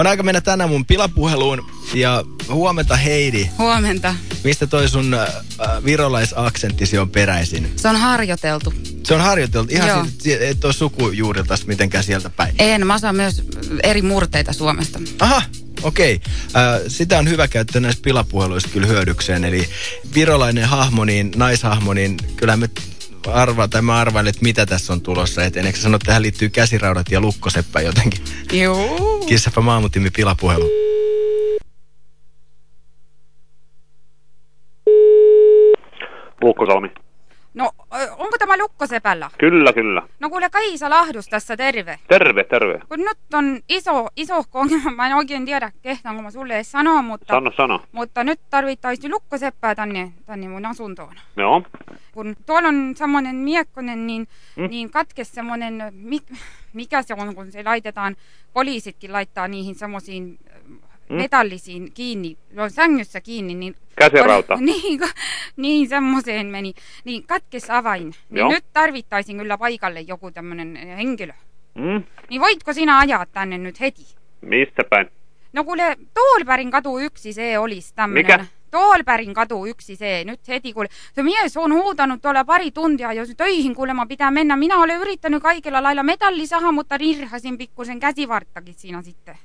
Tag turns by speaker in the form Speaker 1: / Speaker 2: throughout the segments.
Speaker 1: On aika mennä tänään mun pilapuheluun ja huomenta Heidi.
Speaker 2: Huomenta.
Speaker 1: Mistä toi sun äh, virolaisaksentisi on peräisin?
Speaker 2: Se on harjoiteltu.
Speaker 1: Se on harjoiteltu. Ihan
Speaker 2: Joo.
Speaker 1: siitä, et ole sukujuurilta mitenkään sieltä päin.
Speaker 2: En, mä osaan myös eri murteita Suomesta.
Speaker 1: Aha, okei. Äh, sitä on hyvä käyttää näissä pilapuheluissa kyllä hyödykseen. Eli virolainen hahmo, niin naishahmo, niin kyllä me arvaa, tai mä arvailen, että mitä tässä on tulossa. Eikö sä sano, että tähän liittyy käsiraudat ja lukkoseppä jotenkin?
Speaker 2: Joo.
Speaker 1: Kissapä maamutimme pilapuhelu.
Speaker 3: Lukkosalmi.
Speaker 2: No, onko tämä lukkosepällä?
Speaker 3: Kyllä, kyllä.
Speaker 2: No kuule Kaisa Lahdus tässä, terve.
Speaker 3: Terve, terve.
Speaker 2: Kun nyt on iso, iso ongelma, mä en oikein tiedä, kehtaanko mä sulle edes sanoa, mutta,
Speaker 3: Sano, sano.
Speaker 2: mutta nyt tarvittaisiin lukkoseppää tänne, tänne mun asuntoon.
Speaker 3: Joo.
Speaker 2: Kun tuolla on semmoinen miekkonen, niin,
Speaker 3: Mm.
Speaker 2: mm. niin katkes semmoinen, mik, mikä se on, kun se laitetaan, poliisitkin laittaa niihin semmoisiin
Speaker 3: Mm.
Speaker 2: metallisiin kiinni, ne on sängyssä kiinni, niin...
Speaker 3: Käsirauta.
Speaker 2: niin, ka- niin semmoiseen meni. Niin katkes avain. Niin nyt tarvittaisiin kyllä paikalle joku tämmöinen henkilö.
Speaker 3: Mm?
Speaker 2: Niin voitko sinä ajaa tänne nyt heti?
Speaker 3: Mistä päin?
Speaker 2: No kuule, Toolpärin katu yksi se olisi tämmöinen.
Speaker 3: Mikä?
Speaker 2: Toolpärin katu yksi se, nyt heti kuule. Se mies on huutanut tuolla pari tuntia, jos töihin kuulemma pitää mennä. Minä olen yrittänyt kaikilla lailla metallisaha, mutta nirhasin pikkusen käsivarttakin siinä sitten.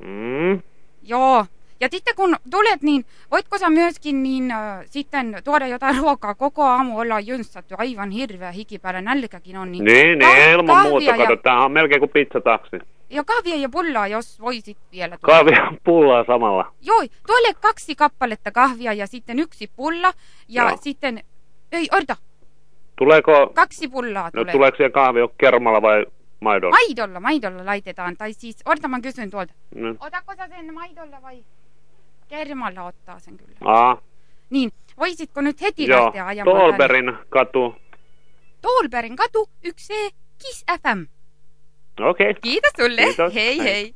Speaker 3: Mm?
Speaker 2: Joo. Ja sitten kun tulet, niin voitko sä myöskin niin äh, sitten tuoda jotain ruokaa? Koko aamu ollaan jynssattu, aivan hirveä hiki päällä, nälkäkin on. Niin,
Speaker 3: Niin,
Speaker 2: Kah-
Speaker 3: niin, ilman
Speaker 2: kahvia
Speaker 3: muuta. Kato,
Speaker 2: Ja,
Speaker 3: tämähän on melkein kuin pizzataksi.
Speaker 2: Ja kahvia ja pullaa, jos voisit vielä tuoda.
Speaker 3: Kahvia pullaa samalla.
Speaker 2: Joo, tuolle kaksi kappaletta kahvia ja sitten yksi pulla. Ja
Speaker 3: Joo.
Speaker 2: sitten, ei, odota,
Speaker 3: Tuleeko,
Speaker 2: kaksi pullaa
Speaker 3: no
Speaker 2: tulee.
Speaker 3: tuleeko siellä kahvi kermalla vai maidolla?
Speaker 2: Maidolla, maidolla laitetaan. Tai siis, odota mä kysyn tuolta.
Speaker 3: No.
Speaker 2: Otako sä sen maidolla vai kermalla ottaa sen kyllä?
Speaker 3: Aa,
Speaker 2: Niin, voisitko nyt heti
Speaker 3: joo.
Speaker 2: lähteä ajamaan tänne?
Speaker 3: Tolberin katu.
Speaker 2: Tolberin katu 1C, Kiss FM.
Speaker 3: Okei.
Speaker 2: Kiitos sulle.
Speaker 3: Kiitos.
Speaker 2: Hei
Speaker 3: Hei.
Speaker 2: hei.